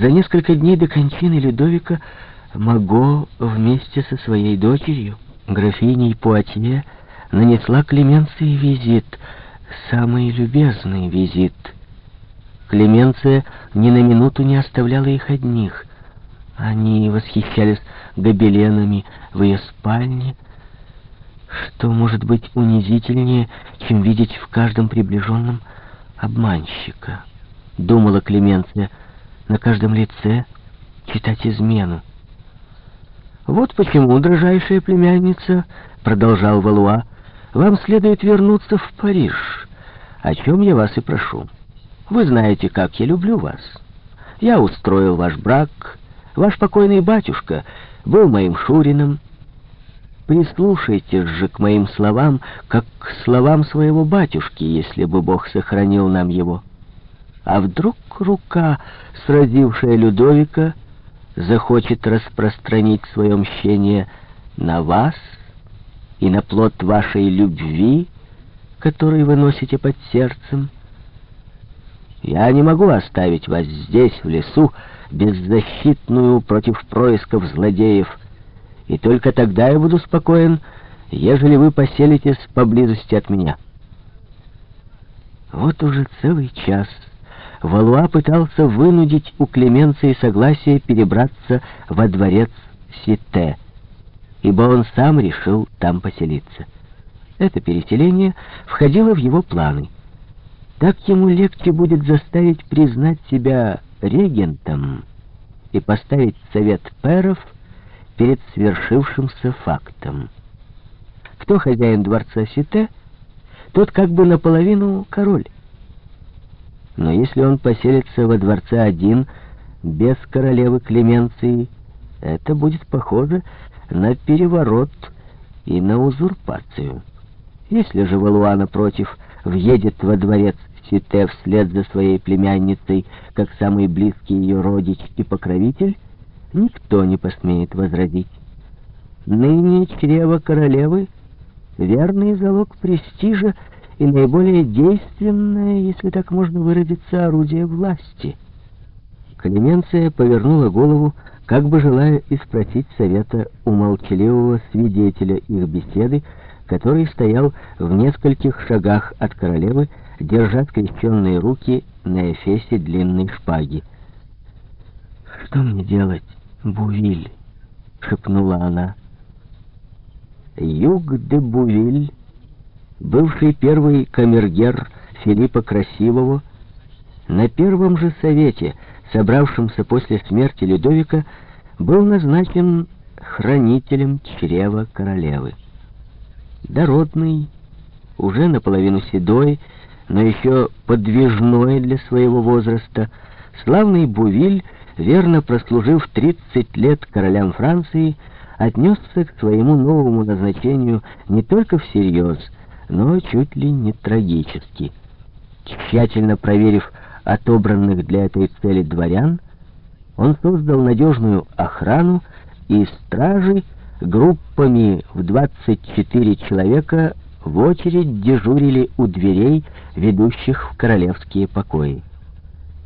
За несколько дней до кончины Людовика Маго вместе со своей дочерью, графиней Пуатье, нанесла Клеменции визит, самый любезный визит. Клеменция ни на минуту не оставляла их одних. Они восхищались гобеленами в ее спальне, что может быть унизительнее, чем видеть в каждом приближенном обманщика? Думала Клеменция, на каждом лице читать измену. «Вот почему, дрожайшая племянница, — продолжал Валуа, — вам следует вернуться в Париж, о чем я вас и прошу. Вы знаете, как я люблю вас. Я устроил ваш брак, ваш покойный батюшка был моим шурином, Прислушайтесь же к моим словам, как к словам своего батюшки, если бы Бог сохранил нам его. А вдруг рука, сразившая Людовика, захочет распространить свое мщение на вас и на плод вашей любви, который вы носите под сердцем? Я не могу оставить вас здесь, в лесу, беззащитную против происков злодеев, и только тогда я буду спокоен, ежели вы поселитесь поблизости от меня. Вот уже целый час Валуа пытался вынудить у Клеменции согласие перебраться во дворец Сите, ибо он сам решил там поселиться. Это переселение входило в его планы. Так ему легче будет заставить признать себя регентом и поставить совет перов перед свершившимся фактом. Кто хозяин дворца Сите, тот как бы наполовину король. Но если он поселится во дворце один, без королевы Клеменции, это будет похоже на переворот и на узурпацию. Если же Валуа, напротив, въедет во дворец Сите вслед за своей племянницей, как самый близкий ее родич и покровитель, никто не посмеет возразить. Ныне чрево королевы — верный залог престижа и наиболее действенное, если так можно выразиться, орудие власти. Клеменция повернула голову, как бы желая испросить совета у молчаливого свидетеля их беседы, который стоял в нескольких шагах от королевы, держа скрещенные руки на эфесе длинной шпаги. «Что мне делать?» Бувиль», — шепнула она. Юг де Бувиль, бывший первый камергер Филиппа Красивого, на первом же совете, собравшемся после смерти Людовика, был назначен хранителем чрева королевы. Дородный, уже наполовину седой, но еще подвижной для своего возраста, славный Бувиль верно прослужив 30 лет королям Франции, отнесся к своему новому назначению не только всерьез, но чуть ли не трагически. Тщательно проверив отобранных для этой цели дворян, он создал надежную охрану и стражи группами в 24 человека в очередь дежурили у дверей, ведущих в королевские покои.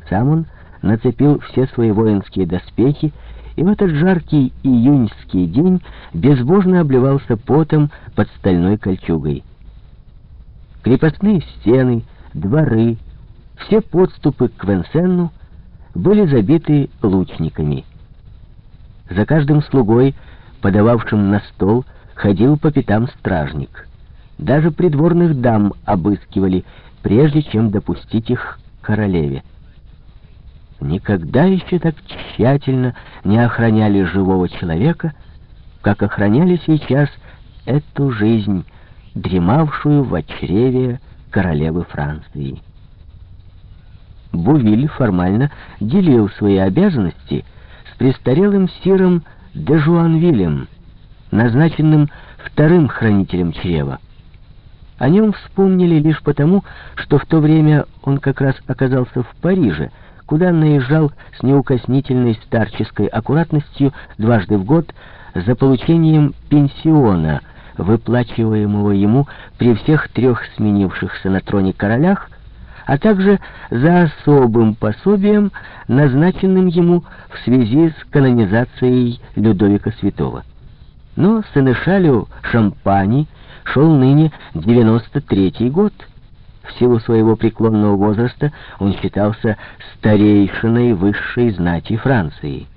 Сам он нацепил все свои воинские доспехи и в этот жаркий июньский день безбожно обливался потом под стальной кольчугой. Крепостные стены, дворы, все подступы к Венсенну были забиты лучниками. За каждым слугой, подававшим на стол, ходил по пятам стражник. Даже придворных дам обыскивали, прежде чем допустить их к королеве. Никогда еще так тщательно не охраняли живого человека, как охраняли сейчас эту жизнь, дремавшую в очреве королевы Франции. Бувиль формально делил свои обязанности с престарелым сиром де Жуанвилем, назначенным вторым хранителем чрева. О нем вспомнили лишь потому, что в то время он как раз оказался в Париже, куда наезжал с неукоснительной старческой аккуратностью дважды в год за получением пенсиона, выплачиваемого ему при всех трех сменившихся на троне королях, а также за особым пособием, назначенным ему в связи с канонизацией Людовика Святого. Но Сенешалю Шампани шел ныне 93-й год. В силу своего преклонного возраста он считался старейшиной высшей знати Франции.